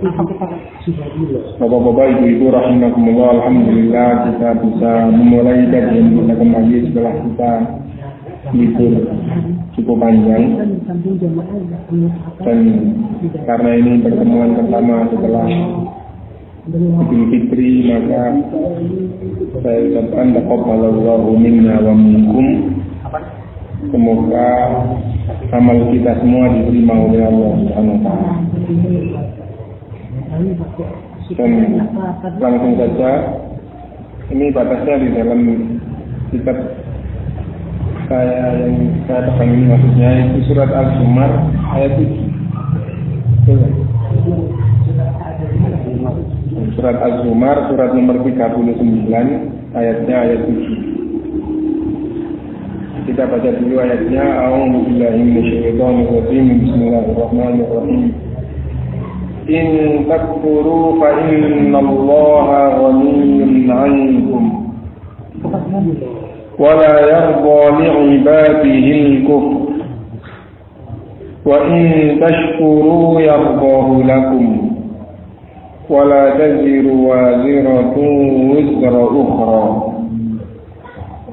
Bapak-bapak, ibu-ibu rahimakumullah, alhamdulillah kita bisa memulai kajian kita kembali setelah kita libur cukup panjang. Dan karena ini pertemuan pertama setelah Idul Fitri maka saya ucapkan taqabbalallahu minna wa minkum. Semoga amal kita semua diterima oleh Allah Subhanahu wa taala dan langsung saja. Ini batasnya di dalam kitab saya yang saya pegang ini maksudnya itu surat Al-Zumar ayat 7 surat Al-Zumar surat nomor 39 ayatnya ayat 7 kita baca dulu ayatnya. A'udzu billahi minasyaitonir rajim Bismillahirrahmanirrahim إن تكفروا فإن الله غني عنكم. ولا يرضى لعباده الكفر. وإن تشكروا يرضاه لكم. ولا تزر وازرة وزر أخرى.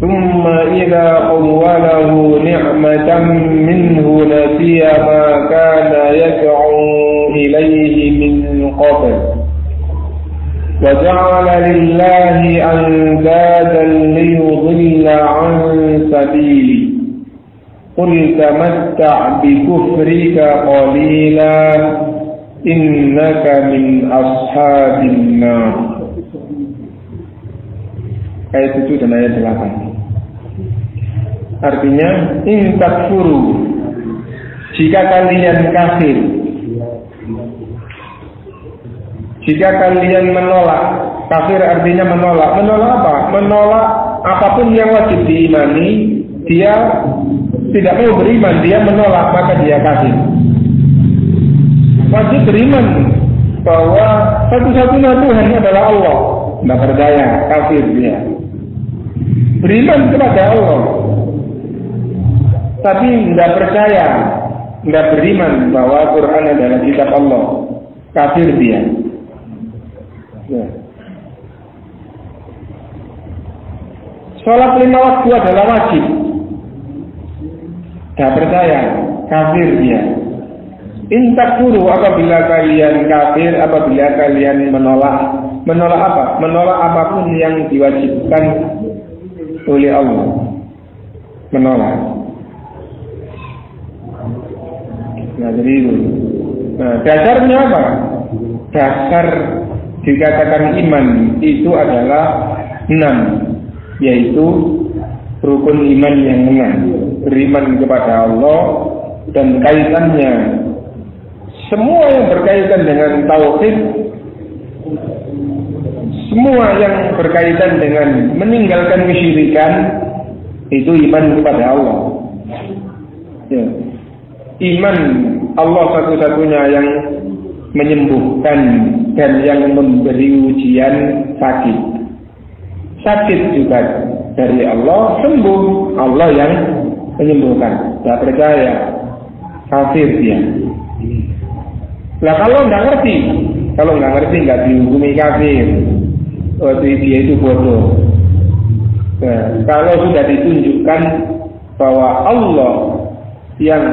ثم إذا خوله نعمة منه نسي ما كان يدعو إليه من قبل. وجعل لله أندادا ليضل عن سبيله قل تمتع بكفرك قليلا إنك من أصحاب النار. ayat 7 dan ayat 8 artinya in takfuru. Jika kalian kafir. Jika kalian menolak. Kafir artinya menolak. Menolak apa? Menolak apa pun yang wajib diimani dia tidak mau beriman. Dia menolak maka dia kafir. Wajib beriman bahwa satu-satunya Tuhan adalah Allah. Tidak percaya kafir dia. Beriman kepada Allah tapi tidak percaya tidak beriman bahwa Quran adalah kitab Allah kafir dia ya. Sholat lima waktu adalah wajib tidak percaya kafir dia Intak guru apabila kalian kafir, apabila kalian menolak Menolak apa? Menolak apa pun yang diwajibkan oleh Allah. Menolak. Nah, jadi itu. Nah, dasarnya apa? Dasar dikatakan iman itu adalah enam, yaitu rukun iman yang enam. Beriman kepada Allah dan kaitannya semua yang berkaitan dengan tauhid semua yang berkaitan dengan meninggalkan kesyirikan itu iman kepada Allah. Ya. Iman Allah satu-satunya yang menyembuhkan dan yang memberi ujian sakit. Sakit juga dari Allah, sembuh Allah yang menyembuhkan. Tidak percaya, kafir dia. Lah kalau nggak ngerti, kalau nggak ngerti nggak dihukumi kafir. Waktu dia itu bodoh. Nah, kalau sudah ditunjukkan bahwa Allah yang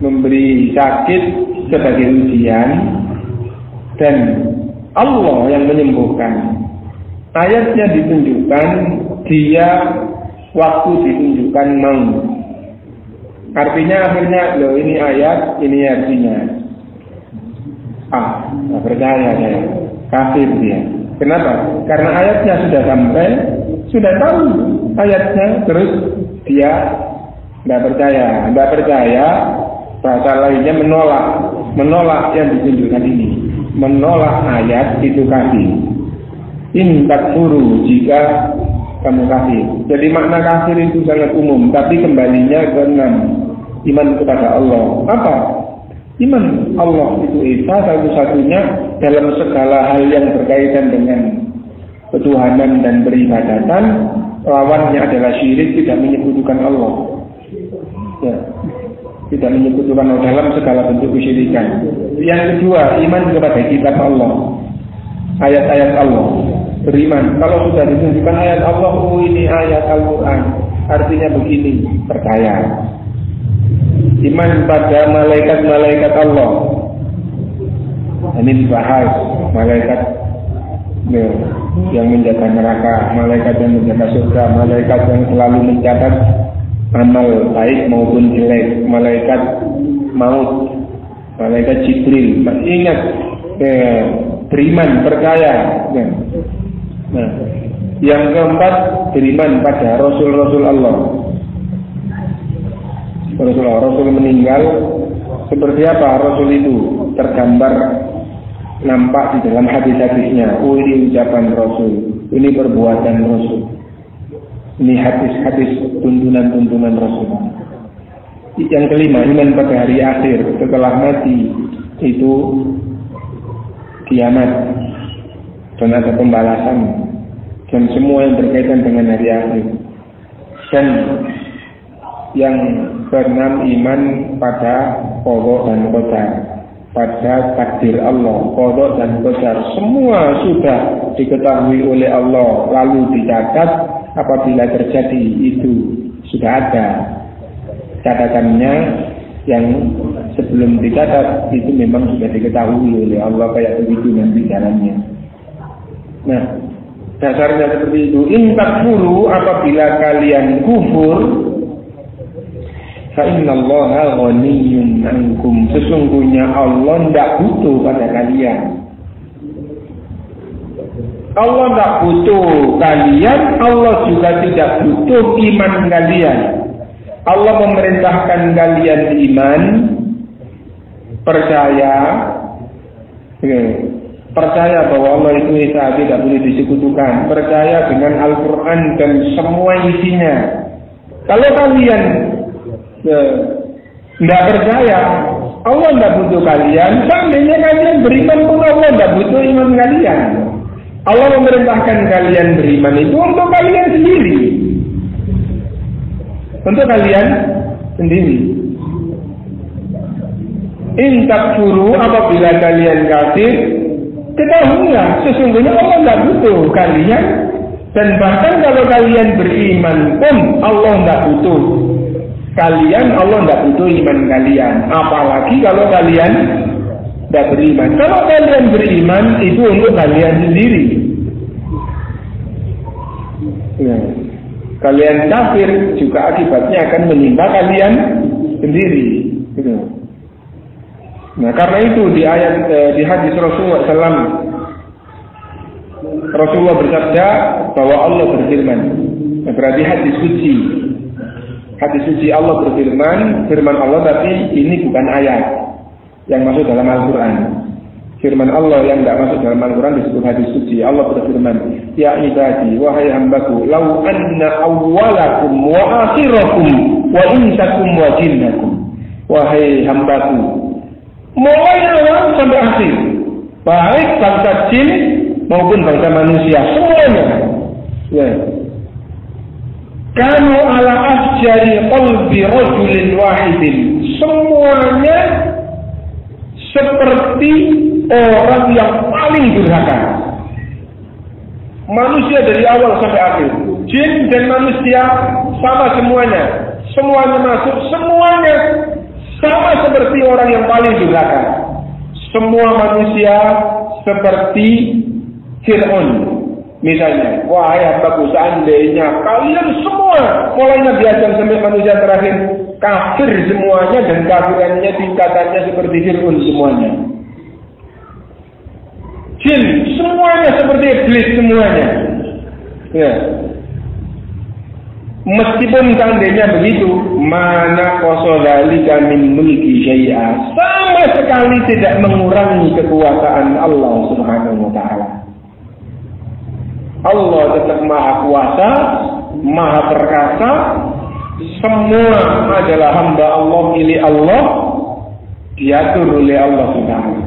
memberi sakit sebagai ujian dan Allah yang menyembuhkan. Ayatnya ditunjukkan dia waktu ditunjukkan mau. Artinya akhirnya loh ini ayat, ini artinya. Ah, nggak percaya saya. Kafir dia. Kenapa? Karena ayatnya sudah sampai, sudah tahu ayatnya, terus dia nggak percaya, nggak percaya, bahasa lainnya menolak, menolak yang ditunjukkan ini, menolak ayat itu kafir. Intak guru jika kamu kafir. Jadi makna kafir itu sangat umum, tapi kembalinya ke enam iman kepada Allah. Apa? Iman Allah itu Esa satu-satunya dalam segala hal yang berkaitan dengan ketuhanan dan beribadatan. Lawannya adalah syirik tidak menyebutkan Allah. Ya. Tidak menyebutkan dalam segala bentuk kesyirikan. Yang kedua, iman kepada kitab Allah. Ayat-ayat Allah. Beriman. Kalau sudah ditunjukkan ayat Allah, oh ini ayat Al-Quran. Artinya begini, percaya iman pada malaikat-malaikat Allah. Ini dibahas malaikat ya, yang menjaga neraka, malaikat yang menjaga surga, malaikat yang selalu mencatat amal baik maupun jelek, malaikat maut, malaikat Jibril. Ingat eh, beriman, percaya. Ya. Nah, yang keempat beriman pada Rasul-Rasul Allah. Rasulullah Rasul meninggal seperti apa Rasul itu tergambar nampak di dalam hadis-hadisnya. Oh ini ucapan Rasul, ini perbuatan Rasul, ini hadis-hadis tuntunan-tuntunan Rasul. Yang kelima iman pada hari akhir setelah mati itu kiamat. Dan ada pembalasan. Dan semua yang berkaitan dengan hari akhir. Dan yang keenam iman pada kodok dan kodar pada takdir Allah kodok dan kodar semua sudah diketahui oleh Allah lalu dicatat apabila terjadi itu sudah ada. Catatannya yang sebelum dicatat itu memang sudah diketahui oleh Allah kayak begitu nanti jalannya nah dasarnya seperti itu. Intak apabila kalian kufur Fa'inna Allah ghaniyun ankum. Sesungguhnya Allah tidak butuh pada kalian. Allah tidak butuh kalian, Allah juga tidak butuh iman kalian. Allah memerintahkan kalian iman, percaya, ya, percaya bahwa Allah itu Esa tidak boleh disekutukan, percaya dengan Al-Quran dan semua isinya. Kalau kalian tidak percaya. Allah tidak butuh kalian. Seandainya kalian beriman pun Allah tidak butuh iman kalian. Allah memerintahkan kalian beriman itu untuk kalian sendiri. Untuk kalian sendiri. Intak furu apabila kalian kafir Ketahuilah sesungguhnya Allah tidak butuh kalian. Dan bahkan kalau kalian beriman pun Allah tidak butuh kalian Allah tidak butuh iman kalian apalagi kalau kalian tidak beriman. Kalau kalian beriman itu untuk kalian sendiri. Ya. Kalian kafir juga akibatnya akan menimpa kalian sendiri. Gitu. Nah karena itu di ayat eh, di hadis Rasulullah SAW Rasulullah bersabda bahwa Allah berfirman. Nah, berarti hadis suci. Hadis suci Allah berfirman, firman Allah tapi ini bukan ayat yang masuk dalam Al-Quran. Firman Allah yang tidak masuk dalam Al-Quran disebut hadis suci. Allah berfirman, Ya ibadi, wahai hambaku, lau anna awwalakum wa akhirakum wa insakum wa jinnakum. Wahai hambaku, mulai awal sampai akhir. Baik bangsa jin maupun bangsa manusia, semuanya. Ya. Kanu ala asjari qalbi rajulin wahidin. Semuanya seperti orang yang paling durhaka. Manusia dari awal sampai akhir. Jin dan manusia sama semuanya. Semuanya masuk, semuanya sama seperti orang yang paling durhaka. Semua manusia seperti Fir'aun. Misalnya, wahai hambaku seandainya kalian semua, mulai Nabi Adam sampai manusia terakhir, kafir semuanya dan kafirannya tingkatannya seperti Fir'aun semuanya. Jin semuanya seperti iblis semuanya. Ya. Meskipun seandainya begitu, mana kosodali kami mulki syai'a sama sekali tidak mengurangi kekuasaan Allah Subhanahu wa taala. Allah tetap maha kuasa, maha perkasa, semua adalah hamba Allah milik Allah, diatur oleh Allah Subhanahu.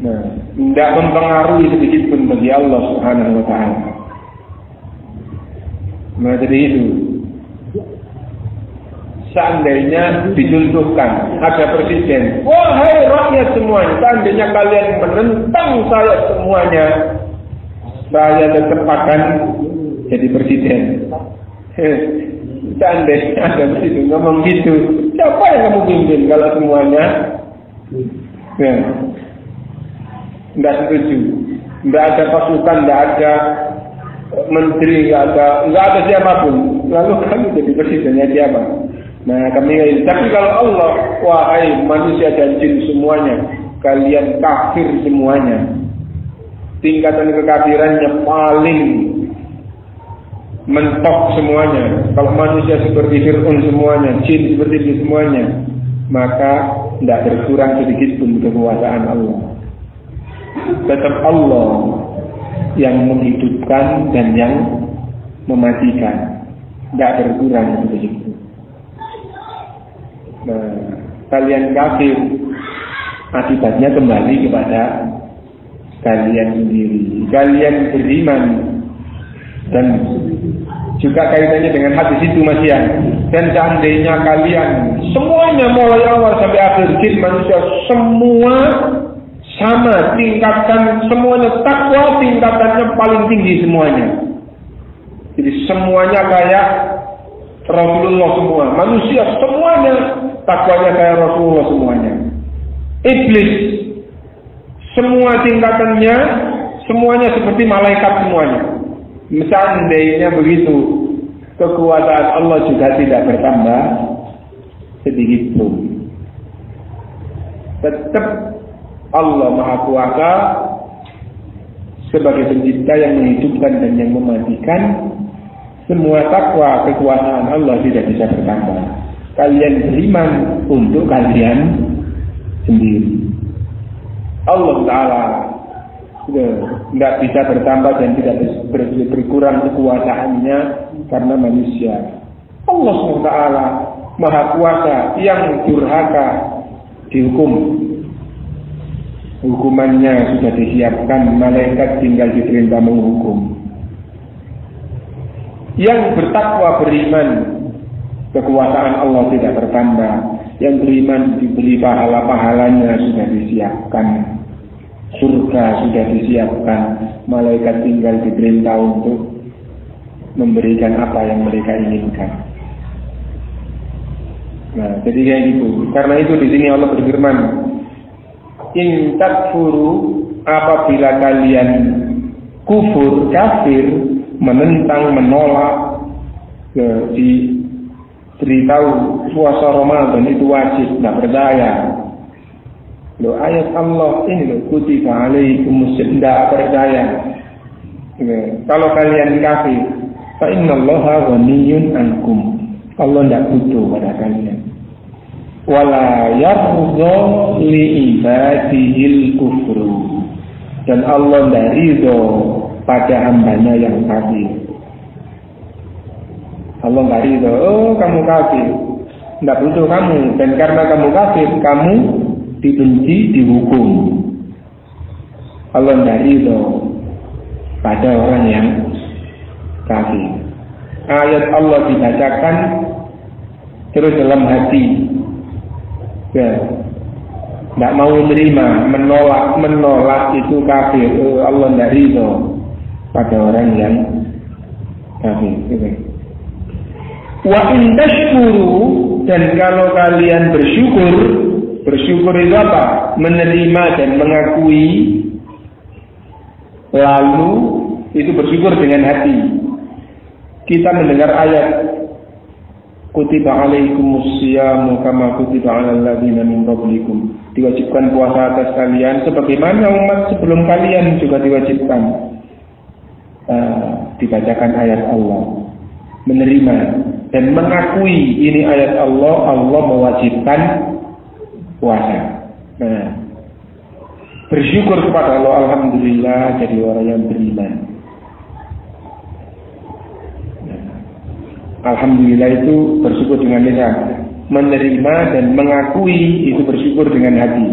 Nah, tidak mempengaruhi sedikit pun bagi Allah Subhanahu wa taala. Nah jadi itu. Seandainya dicontohkan ada presiden, wahai rakyat semuanya, seandainya kalian menentang saya semuanya, saya tetap akan jadi presiden. Seandainya ada presiden ngomong gitu, siapa yang kamu pimpin kalau semuanya? Ya. Tidak setuju. Tidak ada pasukan, tidak ada menteri nggak ada nggak ada siapa pun lalu kami jadi presidennya siapa nah kami tapi kalau Allah wahai manusia dan jin semuanya kalian kafir semuanya tingkatan kekafirannya paling mentok semuanya kalau manusia seperti Fir'aun semuanya jin seperti itu semuanya maka tidak berkurang sedikit pun kekuasaan Allah tetap Allah yang menghidupkan dan yang mematikan. Tidak berkurang begitu. Nah, kalian kafir akibatnya kembali kepada kalian sendiri. Kalian beriman dan juga kaitannya dengan hadis itu masih ya. Dan seandainya kalian semuanya mulai awal sampai akhir jin manusia semua sama tingkatan semuanya takwa tingkatannya paling tinggi semuanya. Jadi semuanya kayak Rasulullah semua, manusia semuanya takwanya kayak Rasulullah semuanya. Iblis semua tingkatannya semuanya seperti malaikat semuanya. Seandainya begitu, kekuasaan Allah juga tidak bertambah sedikit pun. Tetap Allah Maha Kuasa sebagai pencipta yang menghidupkan dan yang mematikan semua takwa kekuasaan Allah tidak bisa bertambah. Kalian beriman untuk kalian sendiri. Allah Ta'ala tidak bisa bertambah dan tidak berkurang kekuasaannya karena manusia. Allah SWT Maha Kuasa yang durhaka dihukum hukumannya sudah disiapkan, malaikat tinggal diperintah menghukum. Yang bertakwa beriman, kekuasaan Allah tidak bertambah. Yang beriman diberi pahala-pahalanya sudah disiapkan. Surga sudah disiapkan, malaikat tinggal diperintah untuk memberikan apa yang mereka inginkan. Nah, jadi kayak gitu. Karena itu di sini Allah berfirman, In takfuru apabila kalian kufur kafir menentang menolak ke di beritahu puasa Ramadan itu wajib tidak percaya lo ayat Allah ini lo kutiba alaikum tidak percaya kalau kalian kafir fa inna Allah ghaniyun ankum Allah tidak butuh pada kalian wala yarda li ibadihil kufru dan Allah tidak ridho pada hambanya yang kafir Allah nggak ridho. Oh kamu kafir. Tidak butuh kamu. Dan karena kamu kafir, kamu dibenci, dihukum. Allah tidak ridho pada orang yang kafir. Ayat Allah dibacakan terus dalam hati. Ya, tidak mau menerima, menolak, menolak itu kafir. Oh, Allah tidak ridho pada orang yang kafir. Gitu. Wa in dan kalau kalian bersyukur, bersyukur itu apa? Menerima dan mengakui lalu itu bersyukur dengan hati. Kita mendengar ayat Kutiba alaikumus siyamu kama kutiba ladzina min qablikum. Diwajibkan puasa atas kalian sebagaimana umat sebelum kalian juga diwajibkan. Uh, dibacakan ayat Allah. Menerima dan mengakui ini ayat Allah, Allah mewajibkan puasa. Nah, bersyukur kepada Allah, Alhamdulillah jadi orang yang beriman. Nah, Alhamdulillah itu bersyukur dengan lisan, menerima dan mengakui itu bersyukur dengan hati.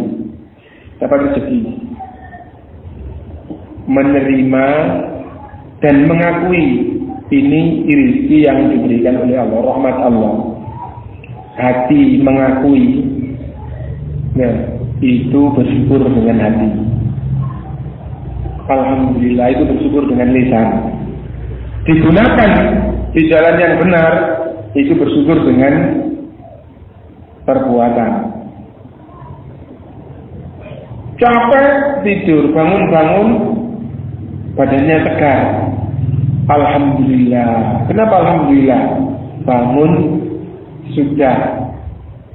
Dapat rezeki. Menerima dan mengakui ini rezeki yang diberikan oleh Allah, rahmat Allah. Hati mengakui, ya, itu bersyukur dengan hati. Alhamdulillah itu bersyukur dengan lisan. Digunakan di jalan yang benar, itu bersyukur dengan perbuatan. Capek tidur, bangun-bangun, badannya tegar, Alhamdulillah. Kenapa Alhamdulillah? Bangun sudah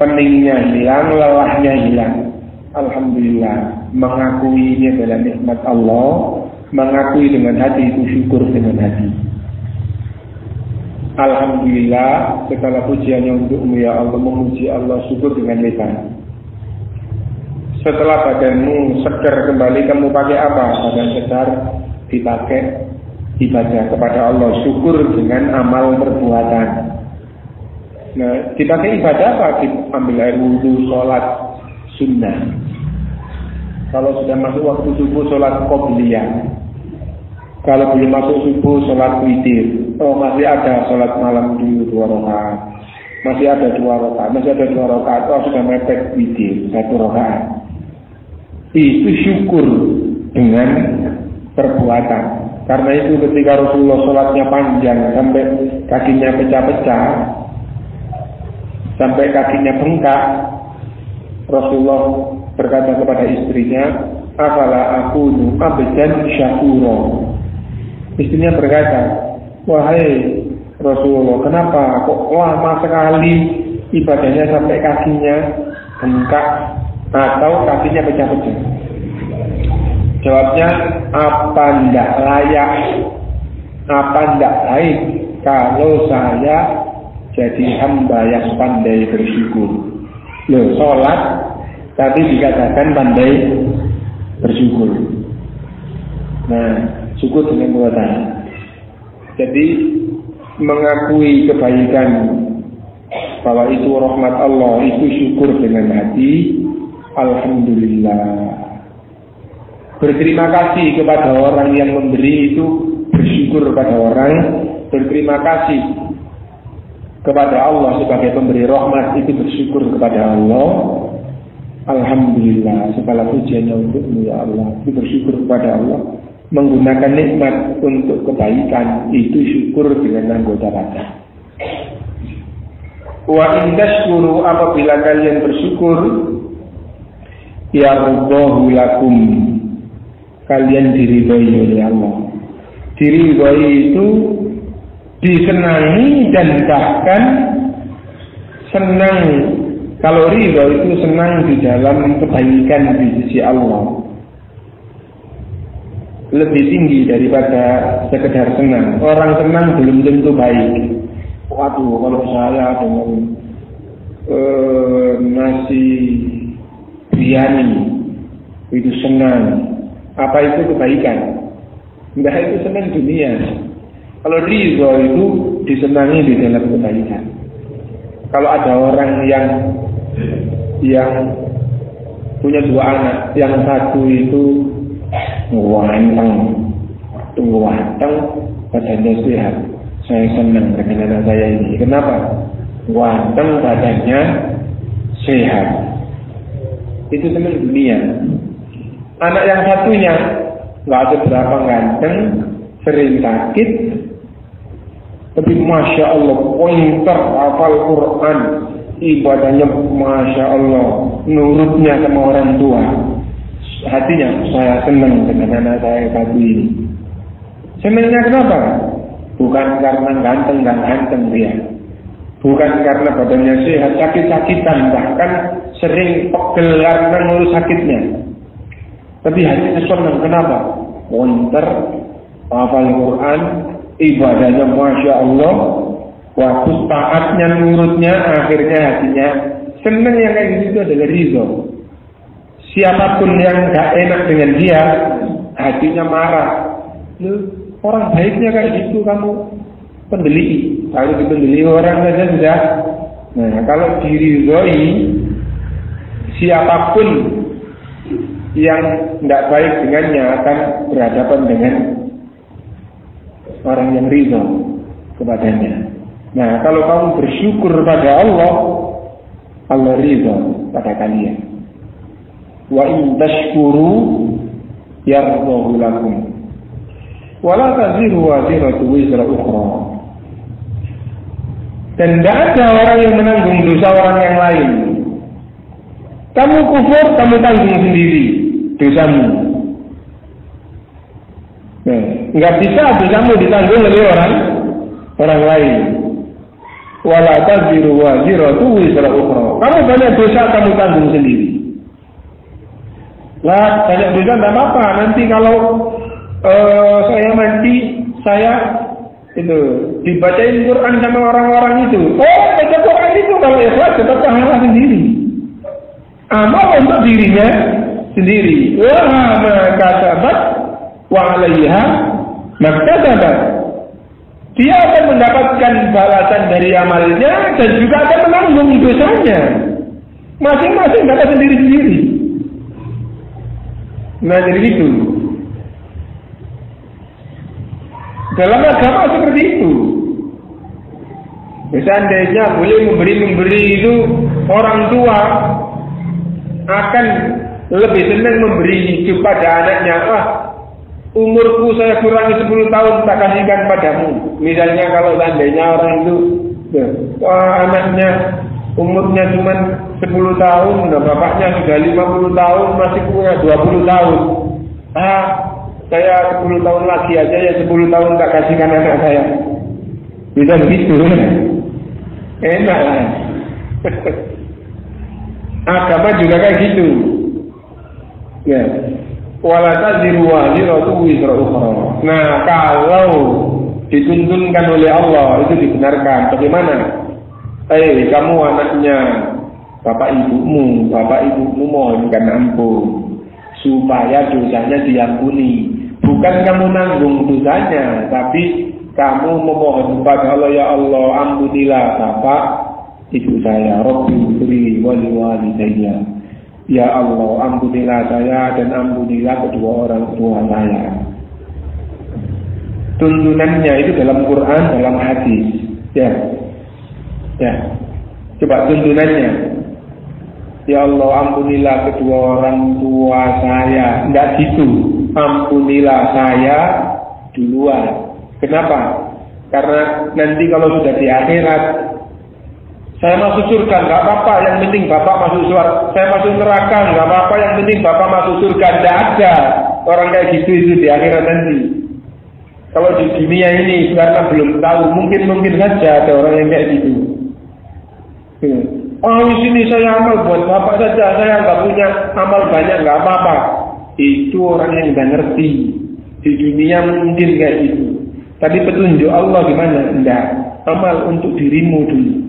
peningnya hilang, lelahnya hilang. Alhamdulillah. Mengakui ini adalah nikmat Allah. Mengakui dengan hati itu syukur dengan hati. Alhamdulillah segala pujiannya untukmu ya Allah memuji Allah syukur dengan lisan. Setelah badanmu segar kembali kamu pakai apa? Badan segar dipakai ibadah kepada Allah, syukur dengan amal perbuatan. Nah, dipakai ibadah apa? Ambil air wudhu, sholat, sunnah. Kalau sudah masuk waktu subuh, sholat qobliyah. Kalau belum masuk subuh, sholat witir. Oh, masih ada sholat malam dulu dua rakaat. Masih ada dua rakaat, masih ada dua rakaat. Oh, sudah mepet witir, satu rakaat. Itu syukur dengan perbuatan. Karena itu ketika Rasulullah sholatnya panjang sampai kakinya pecah-pecah, sampai kakinya bengkak, Rasulullah berkata kepada istrinya, Afala aku abdan syakuro. Istrinya berkata, Wahai Rasulullah, kenapa kok lama sekali ibadahnya sampai kakinya bengkak atau kakinya pecah-pecah? Jawabnya apa ndak layak, apa ndak baik kalau saya jadi hamba yang pandai bersyukur. Loh, sholat tapi dikatakan pandai bersyukur. Nah, syukur dengan kuatan. Jadi mengakui kebaikan bahwa itu rahmat Allah itu syukur dengan hati. Alhamdulillah. Berterima kasih kepada orang yang memberi itu bersyukur kepada orang, berterima kasih kepada Allah sebagai pemberi rahmat itu bersyukur kepada Allah. Alhamdulillah segala pujiannya untukmu ya Allah. Itu bersyukur kepada Allah. Menggunakan nikmat untuk kebaikan itu syukur dengan anggota badan. Wa indashkuru apabila kalian bersyukur yardahu lakum kalian diridhoi oleh Allah. Diridhoi itu disenangi dan bahkan senang kalau ridho itu senang di dalam kebaikan di sisi Allah lebih tinggi daripada sekedar senang. Orang senang belum tentu baik. Waduh, kalau saya dengan uh, nasi biryani itu senang. Apa itu kebaikan? Enggak itu senang dunia. Kalau ridho itu disenangi di dalam kebaikan. Kalau ada orang yang yang punya dua anak, yang satu itu ganteng, tunggu ganteng, badannya sehat. Saya senang dengan anak saya ini. Kenapa? Ganteng badannya sehat. Itu senang dunia. Anak yang satunya nggak ada berapa ganteng, sering sakit, tapi masya Allah, pointer hafal Quran, ibadahnya masya Allah, nurutnya sama orang tua hatinya saya senang dengan anak saya tadi ini. Senangnya kenapa? Bukan karena ganteng dan ganteng dia. Bukan karena badannya sehat, sakit-sakitan, bahkan sering pegel karena ngurus sakitnya. Tapi hatinya senang, kenapa? Winter, hafal Quran, ibadahnya Masya Allah, waktu taatnya, nurutnya, akhirnya hatinya senang yang kayak gitu adalah rizal siapa pun yang gak enak dengan dia, hatinya marah. Lu, orang baiknya kayak gitu kamu pendeli. Kalau dipendeli orang saja sudah. Nah, kalau diri Zoi, siapa pun yang tidak baik dengannya akan berhadapan dengan orang yang ridho kepadanya. Nah, kalau kamu bersyukur pada Allah, Allah ridho pada kalian. Wa in tashkuru yardahu lakum. Wa la taziru waziratu wizra ukhra. Dan tidak ada orang yang menanggung dosa orang yang lain. Kamu kufur kamu tanggung sendiri dosamu. Nah, nggak bisa dosamu ditanggung oleh orang orang lain wala taziru waziratu wizra ukhra kamu banyak dosa kamu tanggung sendiri lah banyak dosa tidak apa-apa. Nanti kalau uh, saya mati, saya itu dibacain Quran sama orang-orang itu. Oh, baca Quran itu kalau ikhlas tetap pahala sendiri. Amal untuk dirinya sendiri. Wah, maka sahabat wa alaiha maktasabat. Dia akan mendapatkan balasan dari amalnya dan juga akan menanggung dosanya. Masing-masing dapat sendiri-sendiri. Nah jadi itu. Dalam agama seperti itu. Seandainya boleh memberi-memberi itu orang tua akan lebih senang memberi pada anaknya. Ah, umurku saya kurangi 10 tahun tak kasihkan padamu. Misalnya kalau seandainya orang itu, wah anaknya umurnya cuma 10 tahun, nah bapaknya sudah 50 tahun, masih punya 20 tahun. Ah, saya 10 tahun lagi aja ya 10 tahun tak kasihkan anak saya. Bisa begitu. Enak lah. Agama juga kayak gitu. Ya. Wala taziru waziratu wizra ukhra. Nah, kalau dituntunkan oleh Allah itu dibenarkan. Bagaimana? Eh, kamu anaknya bapak ibumu, bapak ibumu mohonkan ampun supaya dosanya diampuni. Bukan kamu nanggung dosanya, tapi kamu memohon kepada Allah ya Allah ampunilah bapak ibu saya, Robbi wali wali saya. Ya Allah ampunilah saya dan ampunilah kedua orang tua saya. Tuntunannya itu dalam Quran, dalam hadis. Ya, Ya, coba tuntunannya. Ya Allah ampunilah kedua orang tua saya. Tidak gitu. Ampunilah saya duluan. Kenapa? Karena nanti kalau sudah di akhirat Saya masuk surga, nggak apa-apa. Yang penting bapak masuk surga. Saya masuk neraka, nggak apa-apa. Yang penting bapak masuk surga. Tidak ada orang kayak gitu itu di akhirat nanti. Kalau di dunia ini karena belum tahu, mungkin mungkin saja ada orang yang kayak gitu. Oh di sini saya amal buat bapak saja, saya nggak punya amal banyak nggak apa-apa. Itu orang yang nggak ngerti. Di dunia mungkin kayak gitu. Tapi petunjuk Allah gimana? Tidak. Amal untuk dirimu dulu.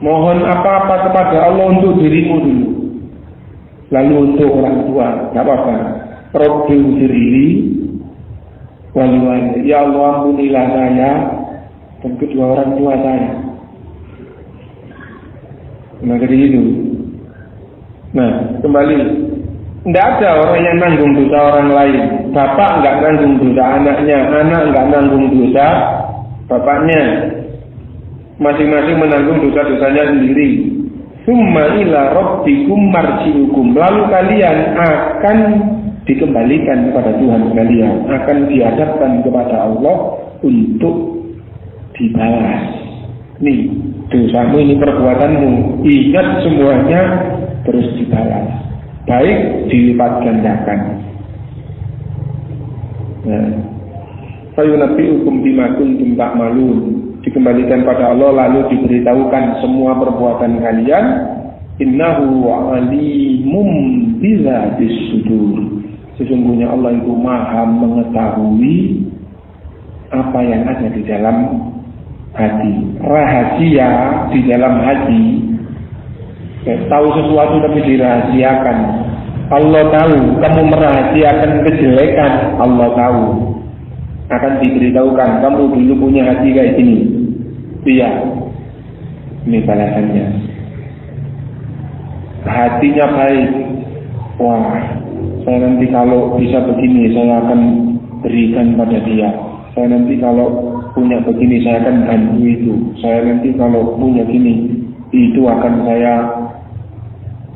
Mohon apa-apa kepada Allah untuk dirimu dulu. Lalu untuk orang tua, nggak apa-apa. Rabbil diri, wali Ya Allah ampunilah saya dan kedua orang tua saya. Nah, jadi itu. Nah, kembali. Tidak ada orang yang nanggung dosa orang lain. Bapak nggak nanggung dosa anaknya, anak nggak nanggung dosa bapaknya. Masing-masing menanggung dosa-dosanya sendiri. Summa ila rabbikum marji'ukum. Lalu kalian akan dikembalikan kepada Tuhan kalian. Akan dihadapkan kepada Allah untuk dibalas. Nih, dosamu ini perbuatanmu. Ingat semuanya terus dibalas. Baik dilipat gandakan. Nah, Fayunabbi'ukum bima kuntum ta'malun dikembalikan pada Allah lalu diberitahukan semua perbuatan kalian innahu alimum bila disudur sesungguhnya Allah itu maha mengetahui apa yang ada di dalam hati. Rahasia di dalam hati. Ya, tahu sesuatu tapi dirahasiakan. Allah tahu kamu merahasiakan kejelekan Allah tahu akan diberitahukan kamu dulu punya hati kayak gini. Iya. Ini balasannya. Hatinya baik. Wah saya nanti kalau bisa begini saya akan berikan pada dia. Saya nanti kalau punya begini saya akan bantu itu. Saya nanti kalau punya gini itu akan saya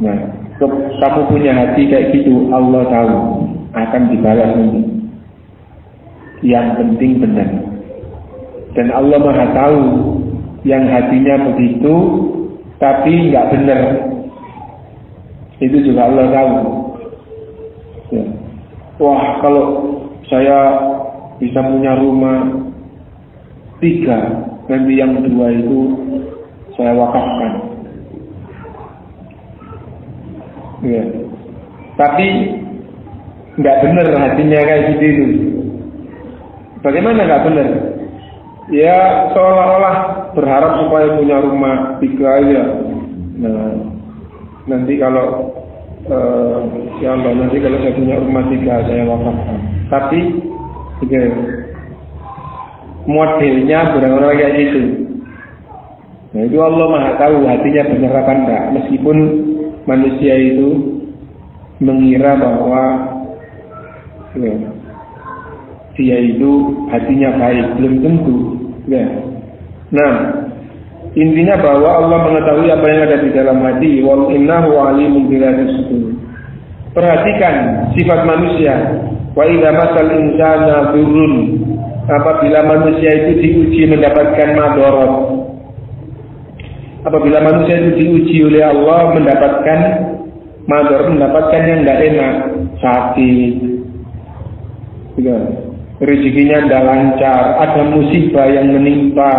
nah kamu punya hati kayak gitu Allah tahu. Akan dibalas nanti yang penting benar. Dan Allah Maha tahu yang hatinya begitu tapi nggak benar. Itu juga Allah tahu. Ya. Wah kalau saya bisa punya rumah tiga, nanti yang kedua itu saya wakafkan. Ya. Tapi nggak benar hatinya kayak gitu itu. Bagaimana nggak benar? Ya seolah-olah berharap supaya punya rumah tiga aja. Nah, nanti kalau uh, ya Allah nanti kalau saya punya rumah tiga saya wakafkan. Tapi tiga modelnya benar-benar kayak gitu. Nah itu Allah maha tahu hatinya benar apa enggak. Meskipun manusia itu mengira bahwa ya, dia itu hatinya baik, belum tentu. Ya. Nah, intinya bahwa Allah mengetahui apa yang ada di dalam hati. Wal innahu alimun. Perhatikan sifat manusia. Wa idza masal insana durun. Apabila manusia itu diuji mendapatkan madorot. Apabila manusia itu diuji oleh Allah mendapatkan madorot, mendapatkan yang tidak enak, sakit, gitu rezekinya tidak lancar, ada musibah yang menimpa,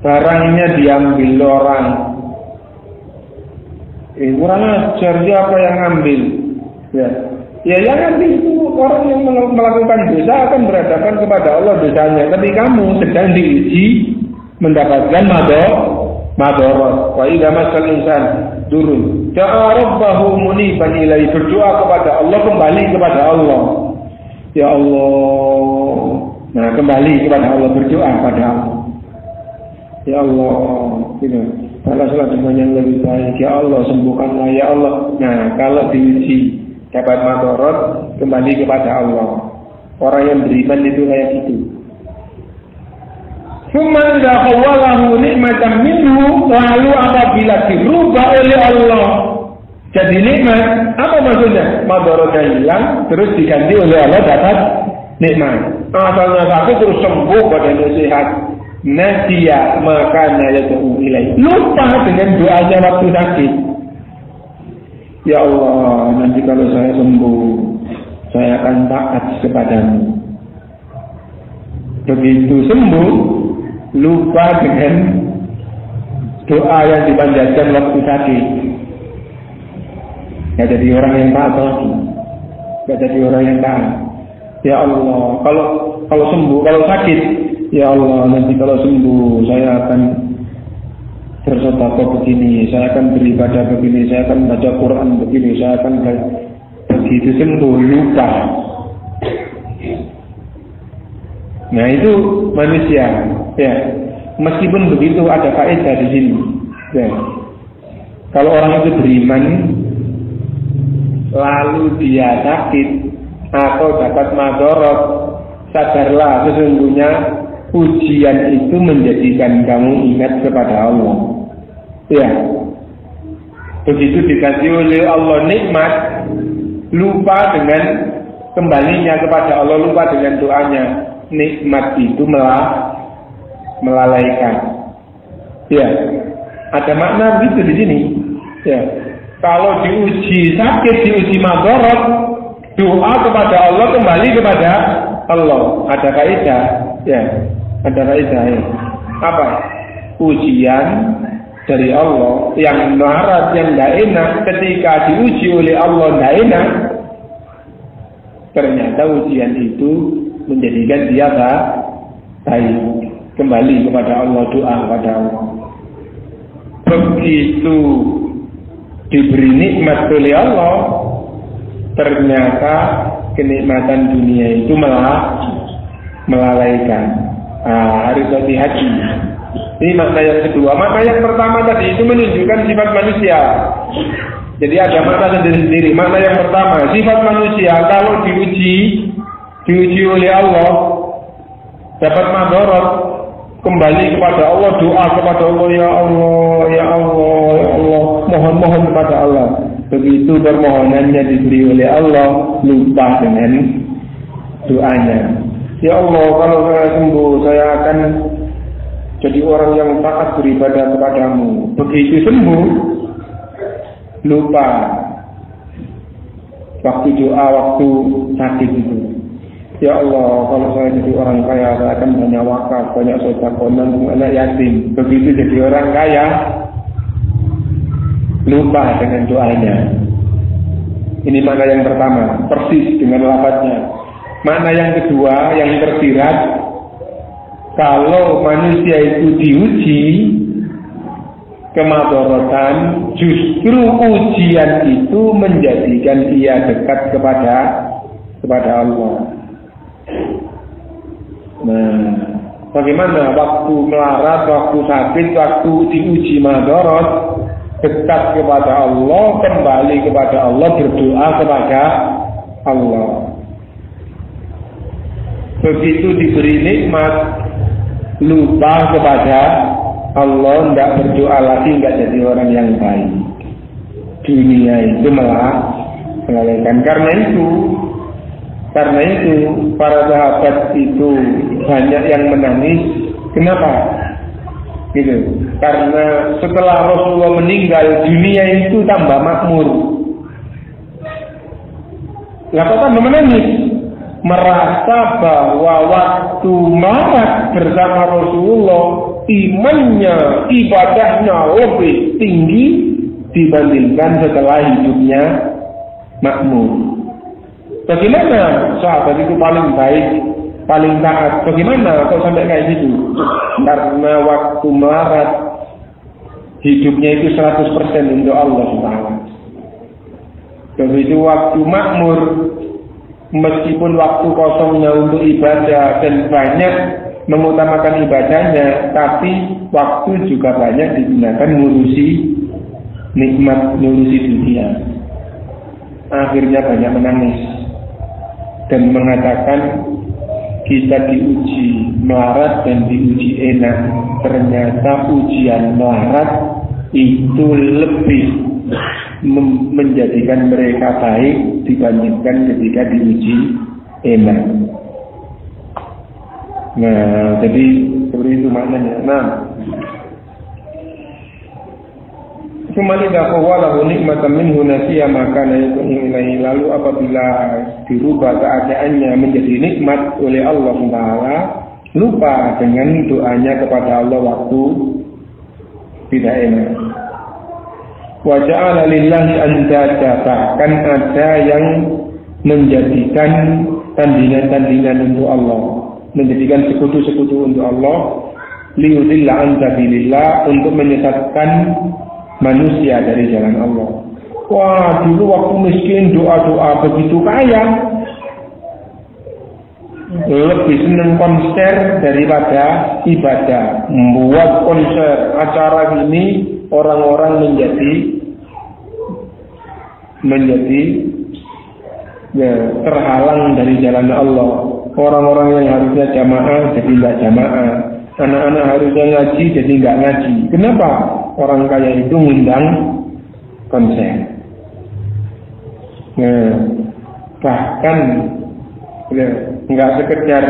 barangnya diambil orang. Eh, kurang ajar siapa yang ngambil? Ya, ya yang ngambil itu orang yang melakukan dosa akan berhadapan kepada Allah dosanya. Tapi kamu sedang diuji mendapatkan mador, madorot. Wa idza masal insan turun. Da'a rabbahu muniban ilai berdoa kepada Allah kembali kepada Allah. Ya Allah. Nah kembali kepada Allah berdoa pada Allah. Ya Allah, gitu. Balaslah dengan yang lebih baik. Ya Allah, sembuhkanlah ya Allah. Nah, kalau diuji dapat madorot, kembali kepada Allah. Orang yang beriman itu kayak gitu. Cuma khawalahu nikmatan minhu lalu apabila dirubah oleh Allah jadi nikmat, apa maksudnya? Madorotnya hilang, terus diganti oleh Allah dapat nikmat. Asalnya sakit terus sembuh badannya sehat. Nasiya maka yad'u ilaih. Lupa dengan doanya waktu sakit. Ya Allah, nanti kalau saya sembuh, saya akan taat kepadamu. Begitu sembuh, lupa dengan doa yang dipanjatkan waktu sakit. Ya jadi orang yang taat lagi. Gak jadi orang yang taat. Ya Allah, kalau kalau sembuh, kalau sakit, ya Allah nanti kalau sembuh saya akan bersedekah begini, saya akan beribadah begini, saya akan baca Quran begini, saya akan begitu sembuh lupa. Nah itu manusia, ya. Meskipun begitu ada faedah di sini. Ya. Kalau orang itu beriman, lalu dia sakit atau dapat madorot, sadarlah sesungguhnya ujian itu menjadikan kamu ingat kepada Allah. Ya, begitu dikasih oleh Allah nikmat, lupa dengan kembalinya kepada Allah, lupa dengan doanya, nikmat itu melah, melalaikan. Ya, ada makna begitu di sini. Ya, kalau diuji sakit, diuji madorot, doa kepada Allah kembali kepada Allah. Ada kaidah, ya, ada kaidah. Ya. Apa? Ujian dari Allah yang melarat, yang tidak enak, ketika diuji oleh Allah tidak enak, ternyata ujian itu menjadikan dia baik kembali kepada Allah doa kepada Allah begitu diberi nikmat oleh Allah, ternyata kenikmatan dunia itu malah melalaikan. Ah, harus hati-hati. Ini makna yang kedua. Makna yang pertama tadi itu menunjukkan sifat manusia. Jadi ada makna sendiri-sendiri. Makna yang pertama, sifat manusia kalau diuji, diuji oleh Allah, dapat madorot, kembali kepada Allah, doa kepada Allah, ya Allah, ya Allah, ya Allah, mohon-mohon kepada Allah. Begitu permohonannya diberi oleh Allah, lupa dengan doanya. Ya Allah, kalau saya sembuh, saya akan jadi orang yang taat beribadah kepadamu. Begitu sembuh, lupa waktu doa, waktu sakit itu. Ya Allah, kalau saya jadi orang kaya, saya akan banyak wakaf, banyak sodakonan, anak yatim. Begitu jadi orang kaya, lupa dengan doanya. Ini makna yang pertama, persis dengan lafadznya. Makna yang kedua, yang tersirat, kalau manusia itu diuji, kemadorotan, justru ujian itu menjadikan ia dekat kepada kepada Allah. Nah, bagaimana waktu melarat, waktu sakit, waktu diuji madorot, dekat kepada Allah, kembali kepada Allah, berdoa kepada Allah. Begitu diberi nikmat, lupa kepada Allah, tidak berdoa lagi, tidak jadi orang yang baik. Dunia itu malah melalaikan. Karena itu, karena itu para sahabat itu banyak yang menangis. Kenapa? Gitu. Karena setelah Rasulullah meninggal, dunia itu tambah makmur. Kenapa tambah menangis? Merasa bahwa waktu marah bersama Rasulullah, imannya, ibadahnya lebih tinggi dibandingkan setelah hidupnya makmur. Bagaimana sahabat itu paling baik, paling taat? Bagaimana kok sampai kayak gitu? Karena waktu melarat hidupnya itu 100% untuk Allah Subhanahu Begitu waktu makmur, meskipun waktu kosongnya untuk ibadah dan banyak mengutamakan ibadahnya, tapi waktu juga banyak digunakan ngurusi nikmat ngurusi dunia. Akhirnya banyak menangis dan mengatakan kita diuji melarat dan diuji enak. Ternyata ujian melarat itu lebih menjadikan mereka baik dibandingkan ketika diuji enak. Nah, jadi seperti itu maknanya. Nah, Cuma tidak fawalahu nikmatan minhu nasiya maka ilaihi lalu apabila dirubah keadaannya menjadi nikmat oleh Allah Taala lupa dengan doanya kepada Allah waktu tidak enak. Wajah lillahi andada bahkan ada yang menjadikan tandingan-tandingan untuk Allah, menjadikan sekutu-sekutu untuk Allah, liudillah an untuk menyesatkan manusia dari jalan Allah. Wah, dulu waktu miskin doa-doa begitu kaya. Lebih senang konser daripada ibadah. Membuat konser acara ini orang-orang menjadi menjadi ya, terhalang dari jalan Allah. Orang-orang yang harusnya jamaah jadi tidak jamaah. Anak-anak harusnya ngaji jadi nggak ngaji. Kenapa? Orang kaya itu ngundang konser. Nah, bahkan ya, nggak sekedar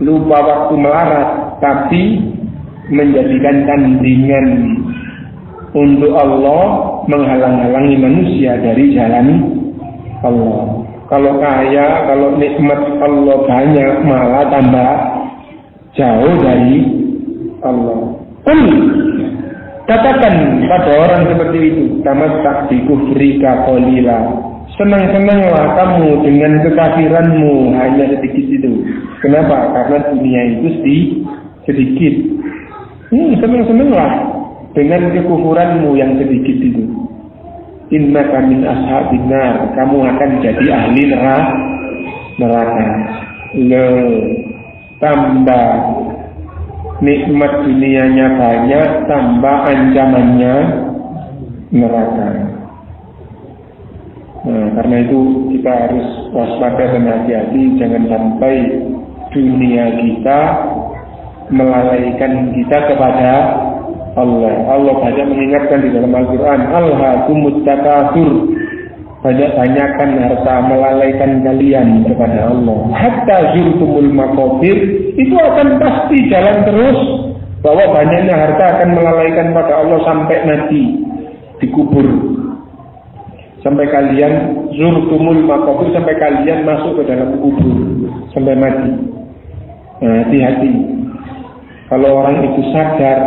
lupa waktu melarat, tapi menjadikan tandingan untuk Allah menghalang-halangi manusia dari jalan Allah. Kalau kaya, kalau nikmat Allah banyak, malah tambah jauh dari Allah. Pun Katakan pada orang seperti itu, tamat dikufrika kolila. Senang-senanglah kamu dengan kekafiranmu hanya sedikit itu. Kenapa? Karena dunia itu sedikit. Hmm, senang-senanglah dengan kekufuranmu yang sedikit itu. Inna kamin ashabin. Kamu akan jadi ahli neraka. Neraka. Tambah nikmat dunianya banyak tambah ancamannya neraka. Nah, karena itu kita harus waspada dan hati-hati jangan sampai dunia kita melalaikan kita kepada Allah. Allah banyak mengingatkan di dalam Al-Quran, Alhaakumut takatsur banyak-banyakkan harta melalaikan kalian kepada Allah. Hatta zurtumul makobir itu akan pasti jalan terus bahwa banyaknya harta akan melalaikan pada Allah sampai nanti dikubur. Sampai kalian zurtumul makobir sampai kalian masuk ke dalam kubur sampai mati. Nah, hati-hati. Kalau orang itu sadar,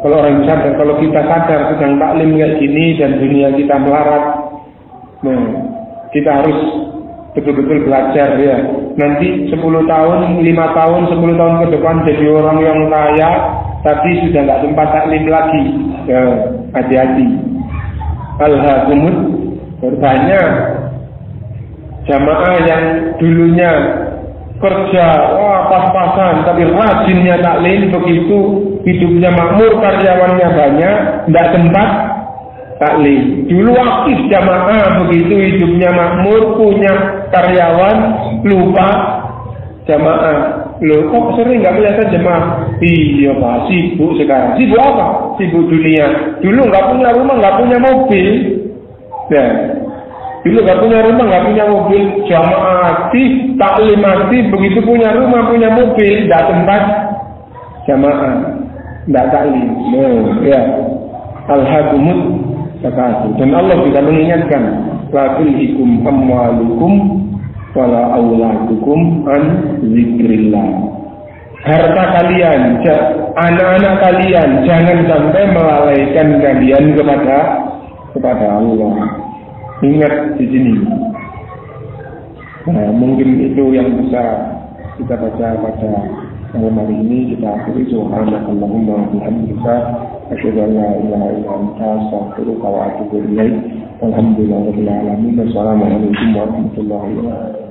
kalau orang sadar, kalau kita sadar sedang taklim kayak gini dan dunia kita melarat, Nah, kita harus betul-betul belajar ya. Nanti 10 tahun, 5 tahun, 10 tahun ke depan jadi orang yang kaya, tapi sudah nggak tempat taklim lagi. Ya, hati-hati. Alhamdulillah berbanyak jamaah yang dulunya kerja wah pas-pasan tapi rajinnya taklim begitu hidupnya makmur karyawannya banyak tidak tempat taklim. Dulu aktif jamaah begitu hidupnya makmur, punya karyawan, lupa jamaah. Loh kok sering nggak kelihatan jemaah? Iya pak, sibuk sekarang. Sibuk apa? Sibuk dunia. Dulu nggak punya rumah, nggak punya mobil. Ya. Dulu nggak punya rumah, nggak punya mobil. Jamaah aktif, taklim aktif, begitu punya rumah, punya mobil, tidak tempat jamaah, tidak taklim. Loh, ya. Alhamdulillah takasur. Dan Allah juga mengingatkan, la tulhikum amwalukum wala auladukum an zikrillah. Harta kalian, anak-anak kalian jangan sampai melalaikan kalian kepada kepada Allah. Ingat di sini. Nah, mungkin itu yang bisa kita baca pada malam hari ini kita akhiri. Subhanakallahumma wa bihamdika asyhadu an la ilaha illa anta astaghfiruka wa atubu ilaik walhamdulillahi rabbil alamin. Wassalamu alaikum warahmatullahi wabarakatuh